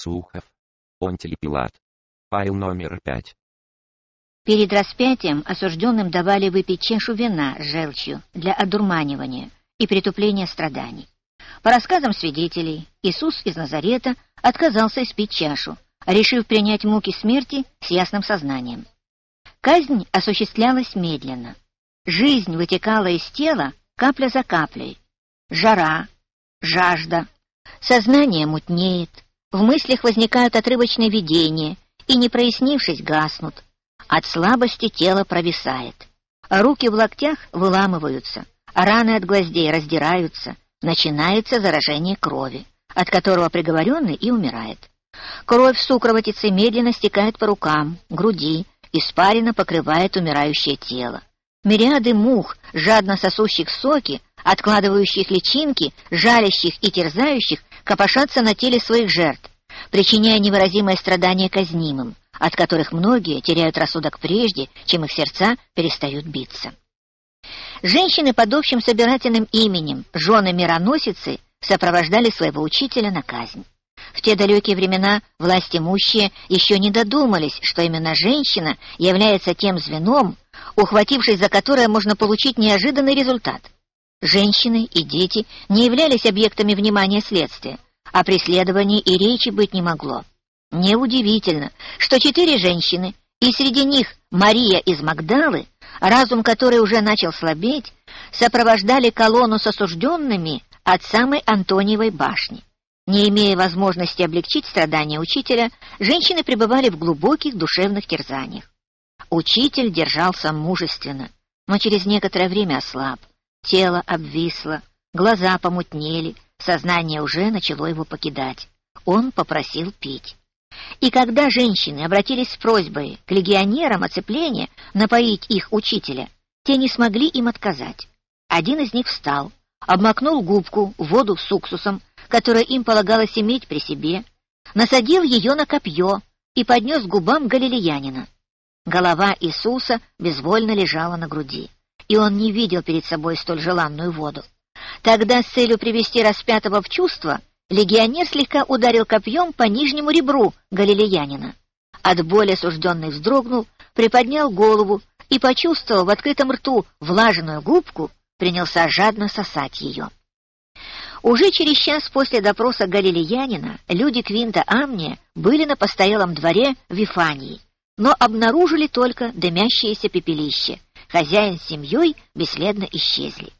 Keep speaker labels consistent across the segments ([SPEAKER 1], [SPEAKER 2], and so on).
[SPEAKER 1] Сухов. Понтиль Пилат. Файл номер пять.
[SPEAKER 2] Перед распятием осужденным давали выпить чашу вина с желчью для одурманивания и притупления страданий. По рассказам свидетелей, Иисус из Назарета отказался испить чашу, решив принять муки смерти с ясным сознанием. Казнь осуществлялась медленно. Жизнь вытекала из тела капля за каплей. Жара, жажда, сознание мутнеет, в мыслях возникают отрывочные видения и, не прояснившись, гаснут. От слабости тело провисает. Руки в локтях выламываются, раны от гвоздей раздираются, начинается заражение крови, от которого приговоренный и умирает. Кровь в сукровотице медленно стекает по рукам, груди, испарина покрывает умирающее тело. Мириады мух, жадно сосущих соки, откладывающих личинки, жалящих и терзающих, копошатся на теле своих жертв, причиняя невыразимое страдание казнимым, от которых многие теряют рассудок прежде, чем их сердца перестают биться. Женщины под общим собирательным именем жены мироносицы сопровождали своего учителя на казнь. В те далекие времена власть имущие еще не додумались, что именно женщина является тем звеном, ухватившись за которое можно получить неожиданный результат. Женщины и дети не являлись объектами внимания следствия, а преследований и речи быть не могло. Неудивительно, что четыре женщины, и среди них Мария из Магдалы, разум которой уже начал слабеть, сопровождали колонну с осужденными от самой Антониевой башни. Не имея возможности облегчить страдания учителя, женщины пребывали в глубоких душевных терзаниях. Учитель держался мужественно, но через некоторое время ослаб. Тело обвисло, глаза помутнели, сознание уже начало его покидать. Он попросил пить. И когда женщины обратились с просьбой к легионерам оцепления напоить их учителя, те не смогли им отказать. Один из них встал, обмакнул губку в воду с уксусом, которое им полагалось иметь при себе, насадил ее на копье и поднес к губам галилеянина. Голова Иисуса безвольно лежала на груди, и он не видел перед собой столь желанную воду. Тогда с целью привести распятого в чувство легионер слегка ударил копьем по нижнему ребру галилеянина. От боли осужденный вздрогнул, приподнял голову и, почувствовав в открытом рту влажную губку, принялся жадно сосать ее. Уже через час после допроса галилеянина люди Квинта Амния были на постоялом дворе Вифании, но обнаружили только дымящееся пепелище. Хозяин с семьей бесследно исчезли.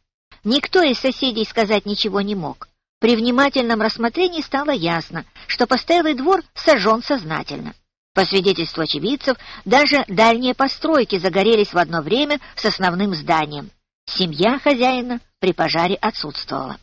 [SPEAKER 2] Никто из соседей сказать ничего не мог. При внимательном рассмотрении стало ясно, что постоялый двор сожжен сознательно. По свидетельству очевидцев, даже дальние постройки загорелись в одно время с основным зданием. Семья хозяина при пожаре отсутствовала.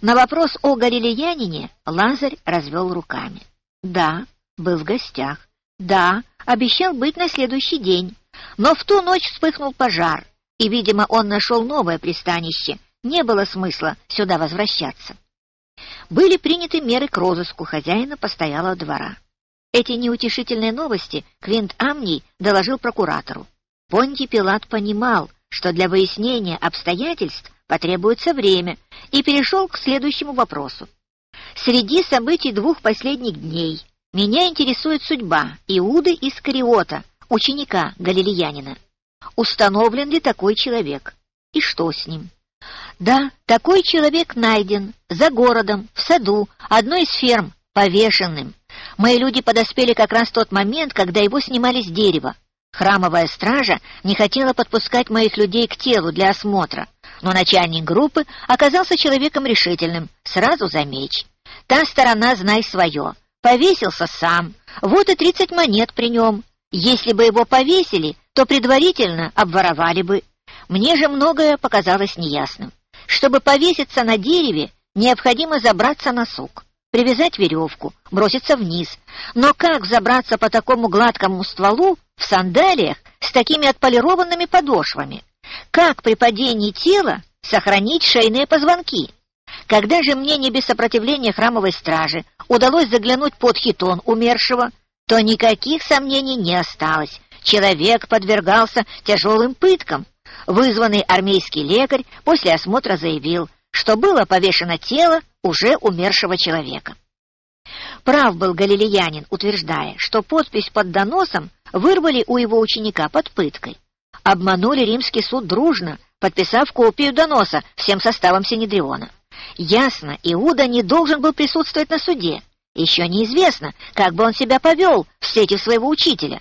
[SPEAKER 2] На вопрос о галилеянине Лазарь развел руками. Да, был в гостях. Да, обещал быть на следующий день. Но в ту ночь вспыхнул пожар, и, видимо, он нашел новое пристанище. Не было смысла сюда возвращаться. Были приняты меры к розыску хозяина постоялого двора. Эти неутешительные новости Квинт Амний доложил прокуратору. Понтий Пилат понимал, что для выяснения обстоятельств потребуется время, и перешел к следующему вопросу. Среди событий двух последних дней меня интересует судьба Иуды Искариота, ученика Галилеянина. Установлен ли такой человек? И что с ним? Да, такой человек найден за городом, в саду, одной из ферм, повешенным. Мои люди подоспели как раз в тот момент, когда его снимали с дерева. Храмовая стража не хотела подпускать моих людей к телу для осмотра, но начальник группы оказался человеком решительным, сразу за меч. Та сторона, знай свое, повесился сам, вот и тридцать монет при нем. Если бы его повесили, то предварительно обворовали бы. Мне же многое показалось неясным. Чтобы повеситься на дереве, необходимо забраться на сук, привязать веревку, броситься вниз. Но как забраться по такому гладкому стволу в сандалиях с такими отполированными подошвами? Как при падении тела сохранить шейные позвонки? Когда же мне не без сопротивления храмовой стражи удалось заглянуть под хитон умершего, то никаких сомнений не осталось. Человек подвергался тяжелым пыткам. Вызванный армейский лекарь после осмотра заявил, что было повешено тело уже умершего человека. Прав был галилеянин, утверждая, что подпись под доносом вырвали у его ученика под пыткой. Обманули римский суд дружно, подписав копию доноса всем составом Синедриона. Ясно, Иуда не должен был присутствовать на суде. Еще неизвестно, как бы он себя повел в сети своего учителя.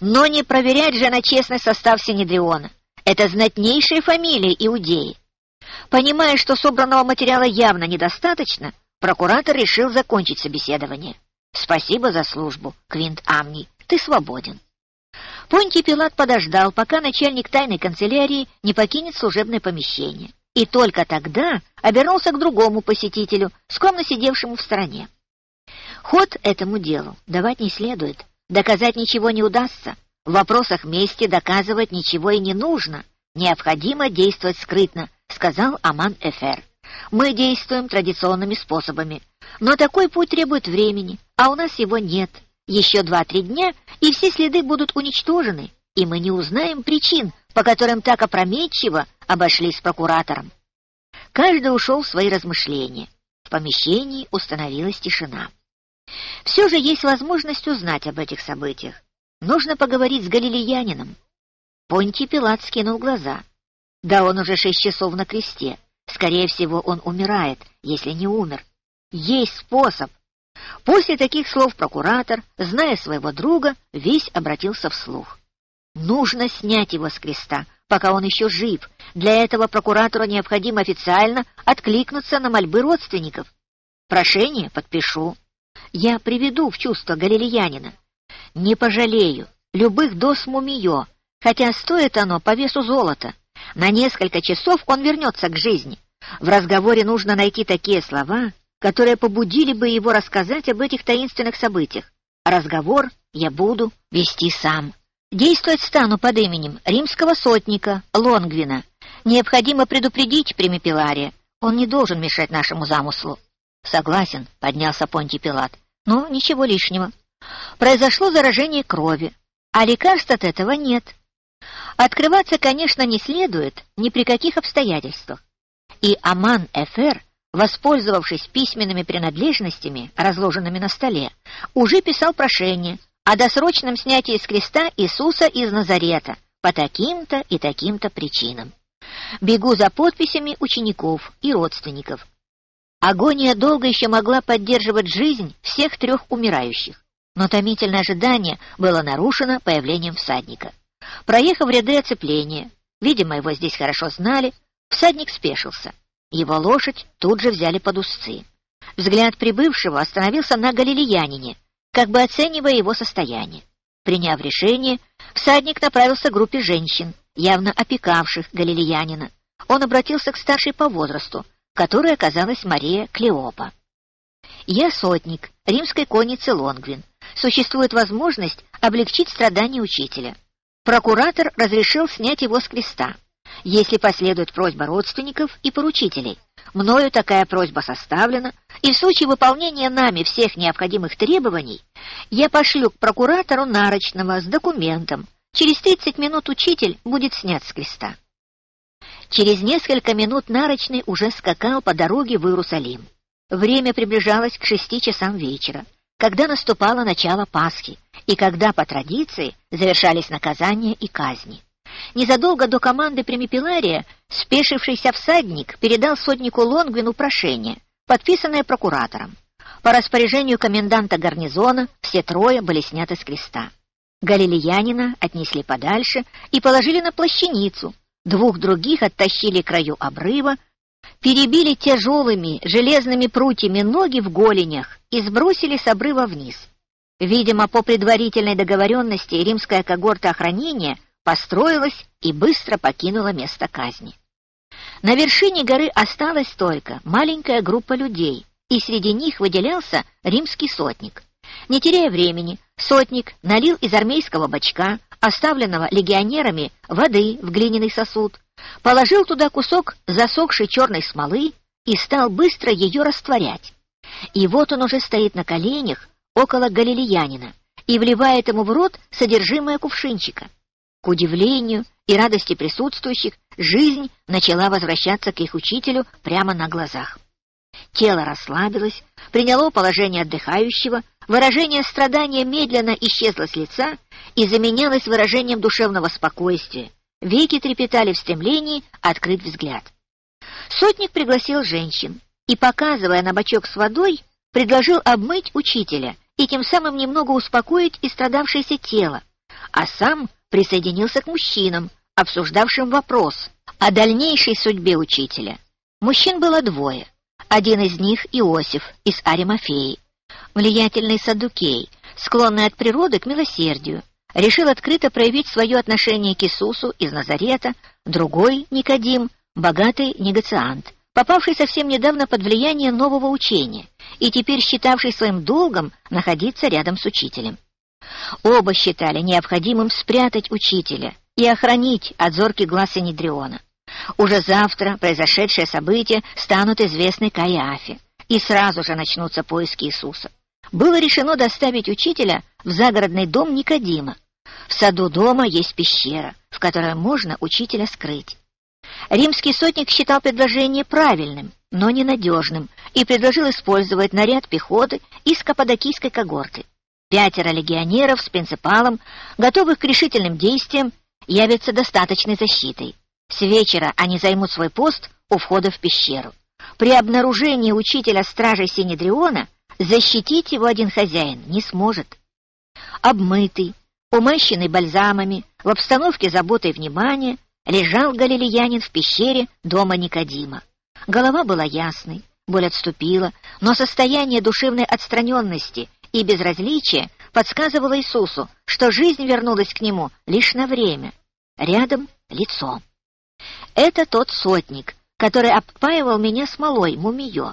[SPEAKER 2] Но не проверять же на честный состав Синедриона. Это знатнейшая фамилия Иудеи. Понимая, что собранного материала явно недостаточно, прокуратор решил закончить собеседование. «Спасибо за службу, Квинт Амни, ты свободен». Понтий Пилат подождал, пока начальник тайной канцелярии не покинет служебное помещение, и только тогда обернулся к другому посетителю, скромно сидевшему в стороне. Ход этому делу давать не следует, доказать ничего не удастся, в вопросах мести доказывать ничего и не нужно, необходимо действовать скрытно, сказал Аман Эфер. Мы действуем традиционными способами, но такой путь требует времени, а у нас его нет. Еще два-три дня, и все следы будут уничтожены, и мы не узнаем причин, по которым так опрометчиво обошлись с прокуратором. Каждый ушел в свои размышления. В помещении установилась тишина. Все же есть возможность узнать об этих событиях. Нужно поговорить с галилеянином. Понтий Пилат скинул глаза. Да он уже шесть часов на кресте. Скорее всего, он умирает, если не умер. Есть способ. После таких слов прокуратор, зная своего друга, весь обратился вслух. Нужно снять его с креста, пока он еще жив. Для этого прокуратору необходимо официально откликнуться на мольбы родственников. Прошение подпишу. Я приведу в чувство галилеянина. Не пожалею любых доз мумиё, хотя стоит оно по весу золота. На несколько часов он вернется к жизни. В разговоре нужно найти такие слова, которые побудили бы его рассказать об этих таинственных событиях. Разговор я буду вести сам. Действовать стану под именем римского сотника Лонгвина. Необходимо предупредить Примипилария. Он не должен мешать нашему замыслу. Согласен, поднялся Понтий Пилат. Но ничего лишнего. Произошло заражение крови, а лекарств от этого нет. Открываться, конечно, не следует ни при каких обстоятельствах. И Аман Эфер, воспользовавшись письменными принадлежностями, разложенными на столе, уже писал прошение о досрочном снятии с креста Иисуса из Назарета по таким-то и таким-то причинам. Бегу за подписями учеников и родственников. Агония долго еще могла поддерживать жизнь всех трех умирающих, но томительное ожидание было нарушено появлением всадника. Проехав ряды оцепления, видимо, его здесь хорошо знали, всадник спешился. Его лошадь тут же взяли под узцы. Взгляд прибывшего остановился на галилеянине, как бы оценивая его состояние. Приняв решение, всадник направился к группе женщин, явно опекавших галилеянина. Он обратился к старшей по возрасту, которой оказалась Мария Клеопа. «Я сотник римской конницы Лонгвин. Существует возможность облегчить страдания учителя. Прокуратор разрешил снять его с креста, если последует просьба родственников и поручителей. Мною такая просьба составлена, и в случае выполнения нами всех необходимых требований я пошлю к прокуратору нарочного с документом. Через 30 минут учитель будет снят с креста. Через несколько минут нарочный уже скакал по дороге в Иерусалим. Время приближалось к шести часам вечера когда наступало начало Пасхи и когда, по традиции, завершались наказания и казни. Незадолго до команды Примипелария спешившийся всадник передал сотнику Лонгвину прошение, подписанное прокуратором. По распоряжению коменданта гарнизона все трое были сняты с креста. Галилеянина отнесли подальше и положили на плащаницу, двух других оттащили к краю обрыва, перебили тяжелыми железными прутьями ноги в голенях и сбросили с обрыва вниз. Видимо, по предварительной договоренности римская когорта охранения построилась и быстро покинула место казни. На вершине горы осталась только маленькая группа людей, и среди них выделялся римский сотник. Не теряя времени, сотник налил из армейского бачка, оставленного легионерами, воды в глиняный сосуд, положил туда кусок засохшей черной смолы и стал быстро ее растворять. И вот он уже стоит на коленях около галилеянина и вливает ему в рот содержимое кувшинчика. К удивлению и радости присутствующих, жизнь начала возвращаться к их учителю прямо на глазах. тело расслабилось, приняло положение отдыхающего, выражение страдания медленно исчезло с лица и заменялось выражением душевного спокойствия. Веки трепетали в стремлении открыть взгляд. Сотник пригласил женщин и, показывая на бачок с водой, предложил обмыть учителя и тем самым немного успокоить истрадавшееся тело, а сам присоединился к мужчинам, обсуждавшим вопрос о дальнейшей судьбе учителя. Мужчин было двое. Один из них — Иосиф из Аримафеи, влиятельный саддукей, склонный от природы к милосердию, решил открыто проявить свое отношение к Иисусу из Назарета, другой — Никодим, богатый негациант, попавший совсем недавно под влияние нового учения и теперь считавший своим долгом находиться рядом с учителем. Оба считали необходимым спрятать учителя и охранить от зорких глаз Синедриона. Уже завтра произошедшие события станут известны Каиафе, и сразу же начнутся поиски Иисуса. Было решено доставить учителя в загородный дом Никодима. В саду дома есть пещера, в которой можно учителя скрыть. Римский сотник считал предложение правильным, но ненадежным, и предложил использовать наряд пехоты из каппадокийской когорты. Пятеро легионеров с принципалом, готовых к решительным действиям, явятся достаточной защитой. С вечера они займут свой пост у входа в пещеру. При обнаружении учителя стражей Синедриона защитить его один хозяин не сможет. Обмытый, умащенный бальзамами, в обстановке заботы и внимания, лежал галилеянин в пещере дома Никодима. Голова была ясной, боль отступила, но состояние душевной отстраненности и безразличия подсказывало Иисусу, что жизнь вернулась к нему лишь на время. Рядом — лицо. Это тот сотник, который обпаивал меня смолой, мумиё.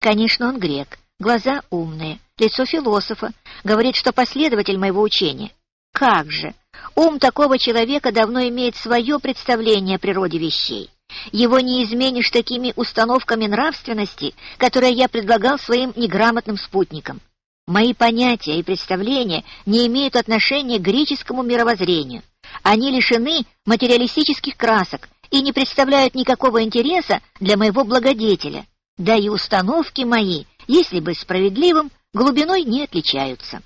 [SPEAKER 2] Конечно, он грек, глаза умные, лицо философа, говорит, что последователь моего учения. Как же! Ум такого человека давно имеет свое представление о природе вещей. Его не изменишь такими установками нравственности, которые я предлагал своим неграмотным спутникам. Мои понятия и представления не имеют отношения к греческому мировоззрению. Они лишены материалистических красок и не представляют никакого интереса для моего благодетеля. Да и установки мои, если быть справедливым, глубиной не отличаются.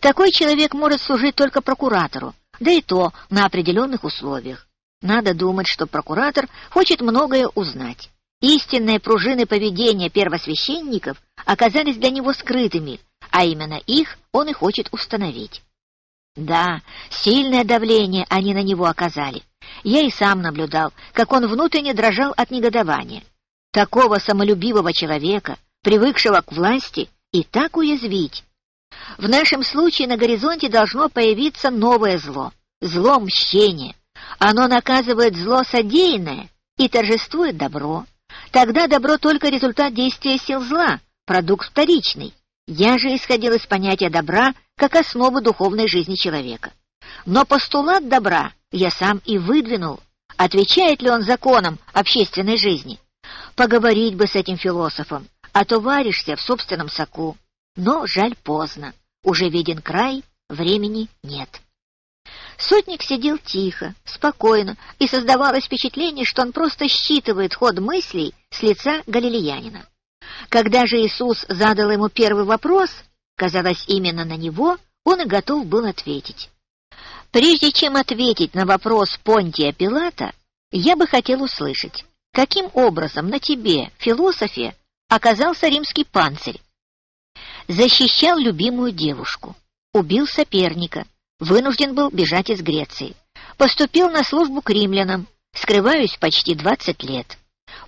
[SPEAKER 2] Такой человек может служить только прокуратору, да и то на определенных условиях. Надо думать, что прокуратор хочет многое узнать. Истинные пружины поведения первосвященников оказались для него скрытыми, а именно их он и хочет установить. Да, сильное давление они на него оказали. Я и сам наблюдал, как он внутренне дрожал от негодования. Такого самолюбивого человека, привыкшего к власти, и так уязвить. В нашем случае на горизонте должно появиться новое зло — зло мщения. Оно наказывает зло содеянное и торжествует добро. Тогда добро только результат действия сил зла, продукт вторичный. Я же исходил из понятия добра как основы духовной жизни человека. Но постулат добра я сам и выдвинул. Отвечает ли он законам общественной жизни? Поговорить бы с этим философом, а то варишься в собственном соку. Но жаль поздно. Уже виден край, времени нет. Сотник сидел тихо, спокойно, и создавалось впечатление, что он просто считывает ход мыслей с лица галилеянина. Когда же Иисус задал ему первый вопрос, казалось, именно на него он и готов был ответить. Прежде чем ответить на вопрос Понтия Пилата, я бы хотел услышать, каким образом на тебе, философе, оказался римский панцирь, защищал любимую девушку, убил соперника, вынужден был бежать из Греции, поступил на службу к римлянам, скрываюсь почти двадцать лет.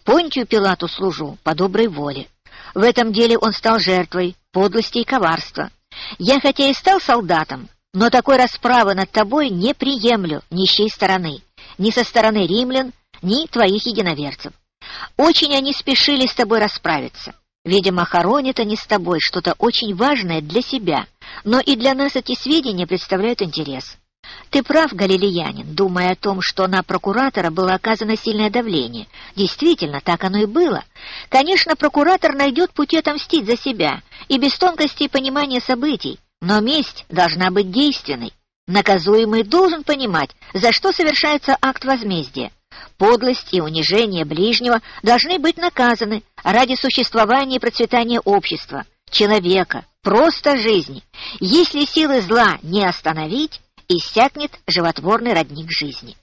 [SPEAKER 2] Понтию Пилату служу по доброй воле. В этом деле он стал жертвой подлости и коварства. Я хотя и стал солдатом, но такой расправы над тобой не приемлю ни с чьей стороны, ни со стороны римлян, ни твоих единоверцев. Очень они спешили с тобой расправиться. Видимо, хоронят они с тобой что-то очень важное для себя, но и для нас эти сведения представляют интерес. Ты прав, галилеянин, думая о том, что на прокуратора было оказано сильное давление. Действительно, так оно и было. Конечно, прокуратор найдет пути отомстить за себя, и без тонкости понимания событий, но месть должна быть действенной. Наказуемый должен понимать, за что совершается акт возмездия. Подлость и унижение ближнего должны быть наказаны ради существования и процветания общества, человека, просто жизни. Если силы зла не остановить, иссякнет животворный родник жизни.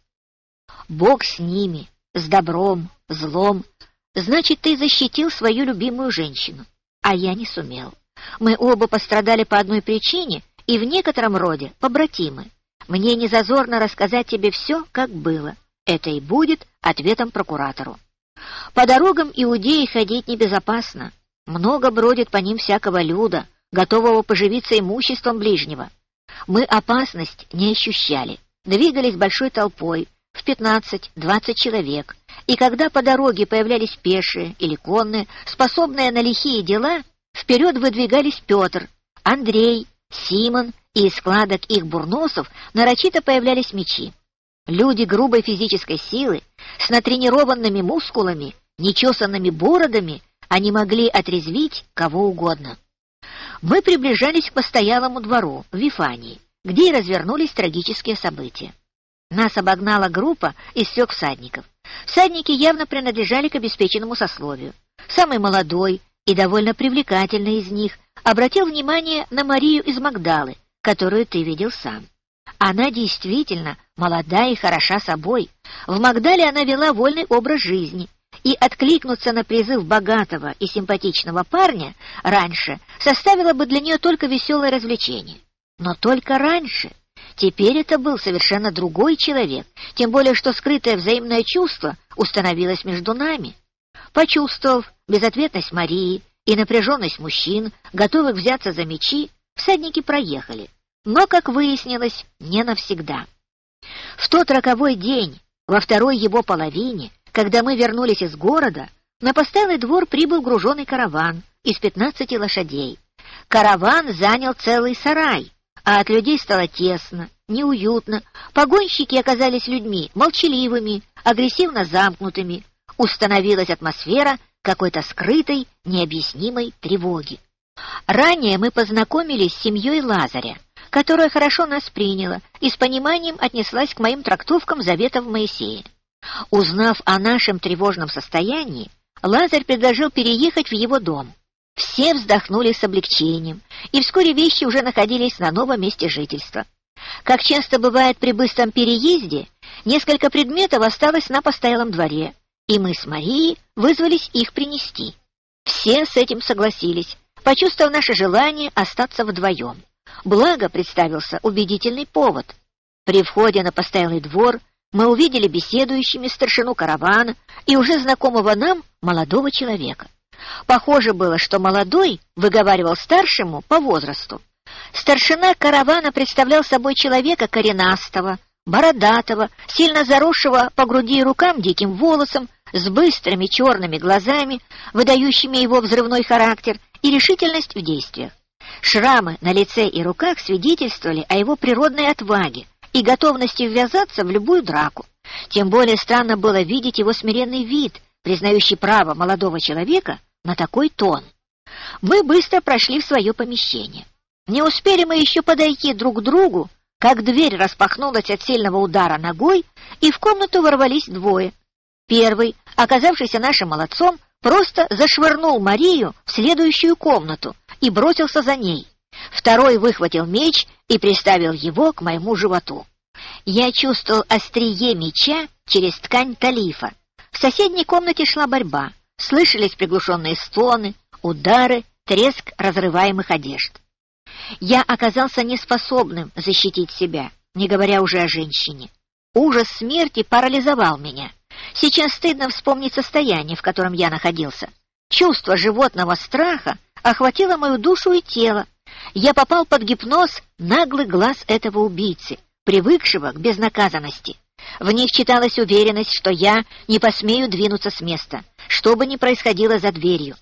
[SPEAKER 2] Бог с ними, с добром, злом. Значит, ты защитил свою любимую женщину, а я не сумел. Мы оба пострадали по одной причине и в некотором роде побратимы. Мне не зазорно рассказать тебе все, как было. Это и будет ответом прокуратору. По дорогам Иудеи ходить небезопасно. Много бродит по ним всякого люда, готового поживиться имуществом ближнего. Мы опасность не ощущали, двигались большой толпой, в 15-20 человек, и когда по дороге появлялись пешие или конные, способные на лихие дела, вперед выдвигались Петр, Андрей, Симон, и из складок их бурносов нарочито появлялись мечи. Люди грубой физической силы, с натренированными мускулами, нечесанными бородами, они могли отрезвить кого угодно. Мы приближались к постоялому двору Вифании, где и развернулись трагические события. Нас обогнала группа из трех всадников. Всадники явно принадлежали к обеспеченному сословию. Самый молодой и довольно привлекательный из них обратил внимание на Марию из Магдалы, которую ты видел сам. Она действительно молода и хороша собой. В Магдале она вела вольный образ жизни, и откликнуться на призыв богатого и симпатичного парня раньше составило бы для нее только веселое развлечение. Но только раньше. Теперь это был совершенно другой человек, тем более что скрытое взаимное чувство установилось между нами. Почувствовав безответность Марии и напряженность мужчин, готовых взяться за мечи, всадники проехали, но, как выяснилось, не навсегда. В тот роковой день, во второй его половине, когда мы вернулись из города, на постоялый двор прибыл груженный караван из пятнадцати лошадей. Караван занял целый сарай, а от людей стало тесно, неуютно. Погонщики оказались людьми молчаливыми, агрессивно замкнутыми. Установилась атмосфера какой-то скрытой, необъяснимой тревоги. Ранее мы познакомились с семьей Лазаря, которая хорошо нас приняла и с пониманием отнеслась к моим трактовкам заветов Моисея. Узнав о нашем тревожном состоянии, Лазарь предложил переехать в его дом. Все вздохнули с облегчением, и вскоре вещи уже находились на новом месте жительства. Как часто бывает при быстром переезде, несколько предметов осталось на постоялом дворе, и мы с Марией вызвались их принести. Все с этим согласились, почувствовав наше желание остаться вдвоем. Благо представился убедительный повод. При входе на постоялый двор мы увидели беседующими старшину каравана и уже знакомого нам молодого человека. Похоже было, что молодой выговаривал старшему по возрасту. Старшина каравана представлял собой человека коренастого, бородатого, сильно заросшего по груди и рукам диким волосом, с быстрыми черными глазами, выдающими его взрывной характер и решительность в действиях. Шрамы на лице и руках свидетельствовали о его природной отваге и готовности ввязаться в любую драку. Тем более странно было видеть его смиренный вид, признающий право молодого человека на такой тон. Мы быстро прошли в свое помещение. Не успели мы еще подойти друг к другу, как дверь распахнулась от сильного удара ногой, и в комнату ворвались двое. Первый, оказавшийся нашим молодцом, просто зашвырнул Марию в следующую комнату и бросился за ней. Второй выхватил меч и приставил его к моему животу. Я чувствовал острие меча через ткань талифа. В соседней комнате шла борьба. Слышались приглушенные стоны, удары, треск разрываемых одежд. Я оказался неспособным защитить себя, не говоря уже о женщине. Ужас смерти парализовал меня. Сейчас стыдно вспомнить состояние, в котором я находился. Чувство животного страха охватило мою душу и тело. Я попал под гипноз наглый глаз этого убийцы, привыкшего к безнаказанности. В них читалась уверенность, что я не посмею двинуться с места, что бы ни происходило за дверью.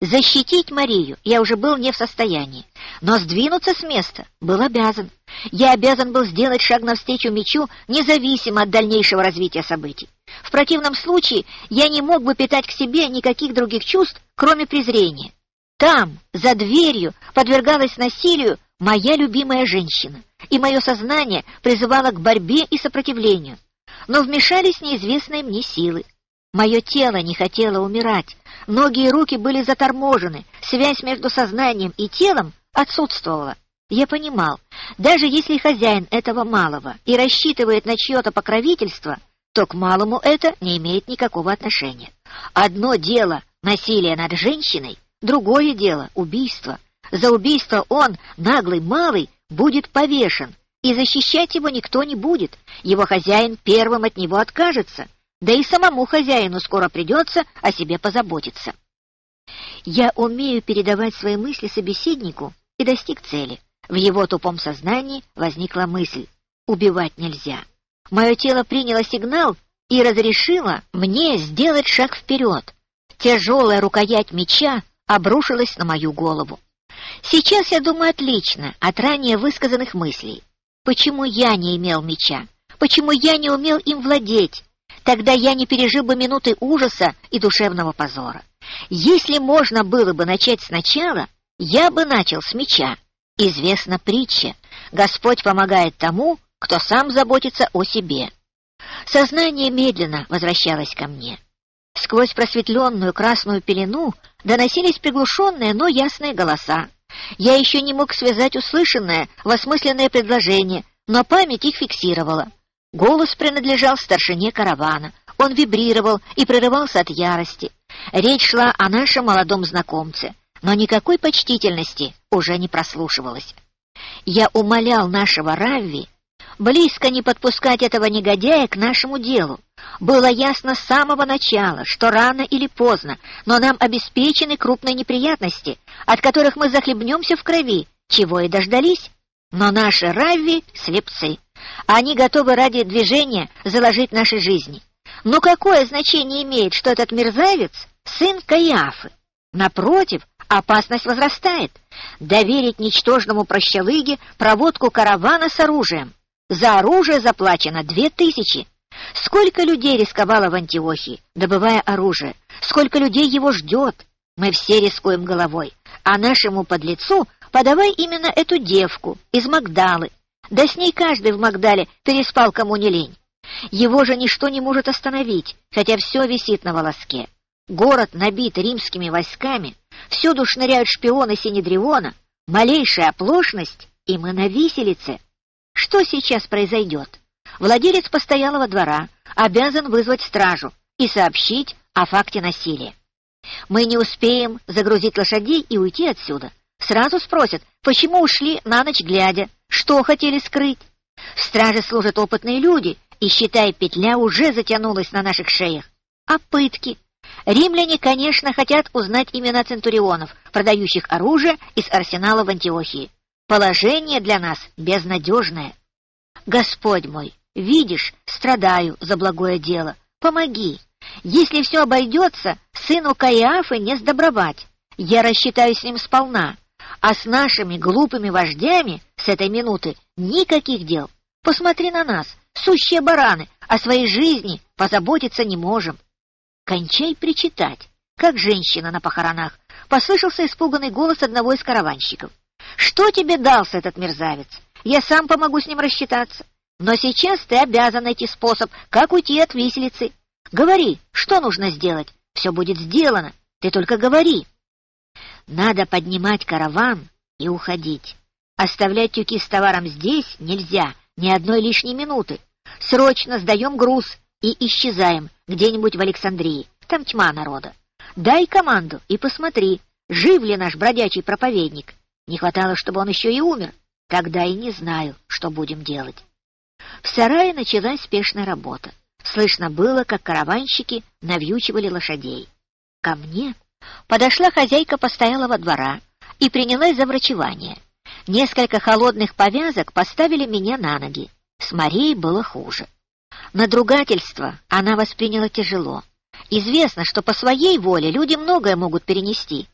[SPEAKER 2] Защитить Марию я уже был не в состоянии, но сдвинуться с места был обязан. Я обязан был сделать шаг навстречу мечу, независимо от дальнейшего развития событий. В противном случае я не мог бы питать к себе никаких других чувств, кроме презрения. Там, за дверью, подвергалась насилию моя любимая женщина, и мое сознание призывало к борьбе и сопротивлению. но вмешались неизвестные мне силы. Мое тело не хотело умирать, ноги и руки были заторможены, связь между сознанием и телом отсутствовала. Я понимал, даже если хозяин этого малого и рассчитывает на чье-то покровительство, то к малому это не имеет никакого отношения. Одно дело — насилие над женщиной, другое дело — убийство. За убийство он, наглый малый, будет повешен, и защищать его никто не будет, его хозяин первым от него откажется, да и самому хозяину скоро придется о себе позаботиться. Я умею передавать свои мысли собеседнику и достиг цели. В его тупом сознании возникла мысль «убивать нельзя». Мое тело приняло сигнал и разрешило мне сделать шаг вперед. Тяжелая рукоять меча обрушилась на мою голову. Сейчас я думаю отлично от ранее высказанных мыслей. Почему я не имел меча? Почему я не умел им владеть? Тогда я не пережил бы минуты ужаса и душевного позора. Если можно было бы начать сначала, я бы начал с меча. Известна притча. Господь помогает тому, кто сам заботится о себе. Сознание медленно возвращалось ко мне. Сквозь просветленную красную пелену доносились приглушенные, но ясные голоса. Я еще не мог связать услышанное в осмысленное предложение, но память их фиксировала. Голос принадлежал старшине каравана. Он вибрировал и прерывался от ярости. Речь шла о нашем молодом знакомце, но никакой почтительности уже не прослушивалось. Я умолял нашего Равви близко не подпускать этого негодяя к нашему делу. Было ясно с самого начала, что рано или поздно, но нам обеспечены крупные неприятности, от которых мы захлебнемся в крови, чего и дождались. Но наши Равви — слепцы. Они готовы ради движения заложить наши жизни. Но какое значение имеет, что этот мерзавец — сын Каиафы? Напротив, опасность возрастает. Доверить ничтожному прощалыге проводку каравана с оружием. За оружие заплачено две тысячи. Сколько людей рисковало в Антиохии, добывая оружие? Сколько людей его ждет? Мы все рискуем головой. А нашему подлецу подавай именно эту девку из Магдалы. Да с ней каждый в Магдале переспал кому не лень. Его же ничто не может остановить, хотя все висит на волоске. Город набит римскими войсками, всюду шныряют шпионы Синедриона, малейшая оплошность, и мы на виселице. Что сейчас произойдет? Владелец постоялого двора обязан вызвать стражу и сообщить о факте насилия. Мы не успеем загрузить лошадей и уйти отсюда. Сразу спросят, почему ушли на ночь глядя, что хотели скрыть. В страже служат опытные люди, и, считай, петля уже затянулась на наших шеях. А пытки? Римляне, конечно, хотят узнать имена центурионов, продающих оружие из арсенала в Антиохии. Положение для нас безнадежное. Господь мой, видишь, страдаю за благое дело. Помоги. Если все обойдется, сыну Каиафы не сдобровать. Я рассчитаю с ним сполна. А с нашими глупыми вождями с этой минуты никаких дел. Посмотри на нас, сущие бараны, о своей жизни позаботиться не можем. Кончай причитать, как женщина на похоронах, послышался испуганный голос одного из караванщиков. Что тебе дался этот мерзавец? Я сам помогу с ним рассчитаться. Но сейчас ты обязан найти способ, как уйти от виселицы. Говори, что нужно сделать. Все будет сделано. Ты только говори. Надо поднимать караван и уходить. Оставлять тюки с товаром здесь нельзя, ни одной лишней минуты. Срочно сдаем груз и исчезаем где-нибудь в Александрии. Там тьма народа. Дай команду и посмотри, жив ли наш бродячий проповедник. Не хватало, чтобы он еще и умер. Тогда и не знаю, что будем делать. В сарае началась спешная работа. Слышно было, как караванщики навьючивали лошадей. Ко мне подошла хозяйка постоялого двора и принялась за врачевание. Несколько холодных повязок поставили меня на ноги. С Марией было хуже. Надругательство она восприняла тяжело. Известно, что по своей воле люди многое могут перенести,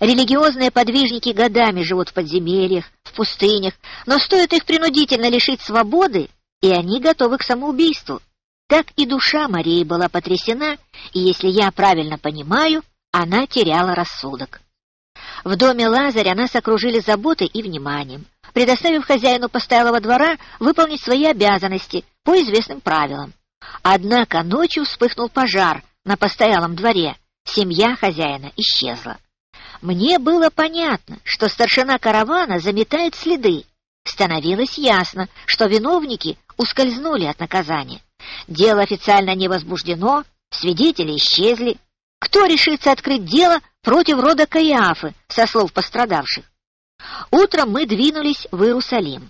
[SPEAKER 2] Религиозные подвижники годами живут в подземельях, в пустынях, но стоит их принудительно лишить свободы, и они готовы к самоубийству. Так и душа Марии была потрясена, и, если я правильно понимаю, она теряла рассудок. В доме Лазаря нас окружили заботой и вниманием, предоставив хозяину постоялого двора выполнить свои обязанности по известным правилам. Однако ночью вспыхнул пожар на постоялом дворе, семья хозяина исчезла. Мне было понятно, что старшина каравана заметает следы. Становилось ясно, что виновники ускользнули от наказания. Дело официально не возбуждено, свидетели исчезли. Кто решится открыть дело против рода Каиафы, со слов пострадавших? Утром мы двинулись в Иерусалим.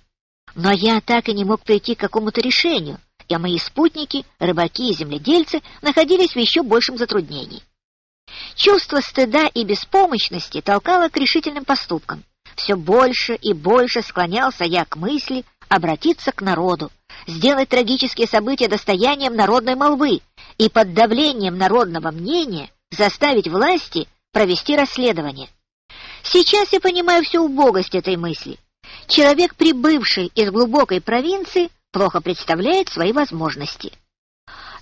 [SPEAKER 2] Но я так и не мог прийти к какому-то решению, а мои спутники, рыбаки и земледельцы, находились в еще большем затруднении. Чувство стыда и беспомощности толкало к решительным поступкам. Все больше и больше склонялся я к мысли обратиться к народу, сделать трагические события достоянием народной молвы и под давлением народного мнения заставить власти провести расследование. Сейчас я понимаю всю убогость этой мысли. Человек, прибывший из глубокой провинции, плохо представляет свои возможности.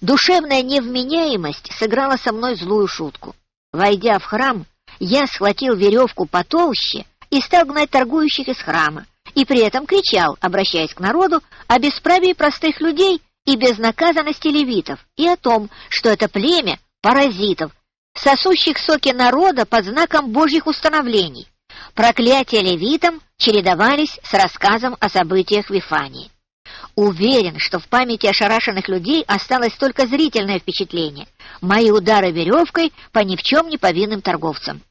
[SPEAKER 2] Душевная невменяемость сыграла со мной злую шутку. Войдя в храм, я схватил веревку потолще и стал гнать торгующих из храма, и при этом кричал, обращаясь к народу, о бесправии простых людей и безнаказанности левитов, и о том, что это племя паразитов, сосущих соки народа под знаком божьих установлений. Проклятия левитам чередовались с рассказом о событиях в Вифании. Уверен, что в памяти ошарашенных людей осталось только зрительное впечатление. Мои удары веревкой по ни в чем не повинным торговцам.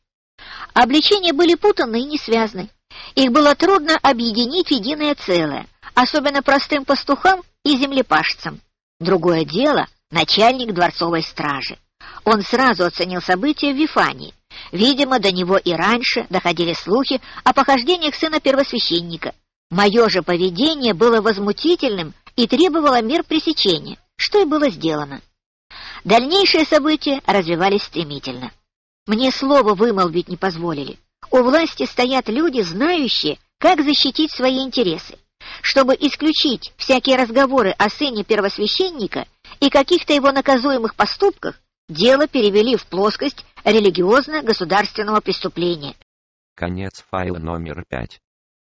[SPEAKER 2] Обличения были путаны и не связаны. Их было трудно объединить в единое целое, особенно простым пастухам и землепашцам. Другое дело — начальник дворцовой стражи. Он сразу оценил события в Вифании. Видимо, до него и раньше доходили слухи о похождениях сына первосвященника, Мое же поведение было возмутительным и требовало мер пресечения, что и было сделано. Дальнейшие события развивались стремительно. Мне слова вымолвить не позволили. У власти стоят люди, знающие, как защитить свои интересы. Чтобы исключить всякие разговоры о сыне первосвященника и каких-то его наказуемых поступках, дело перевели в плоскость религиозно-государственного преступления.
[SPEAKER 1] Конец файла номер пять.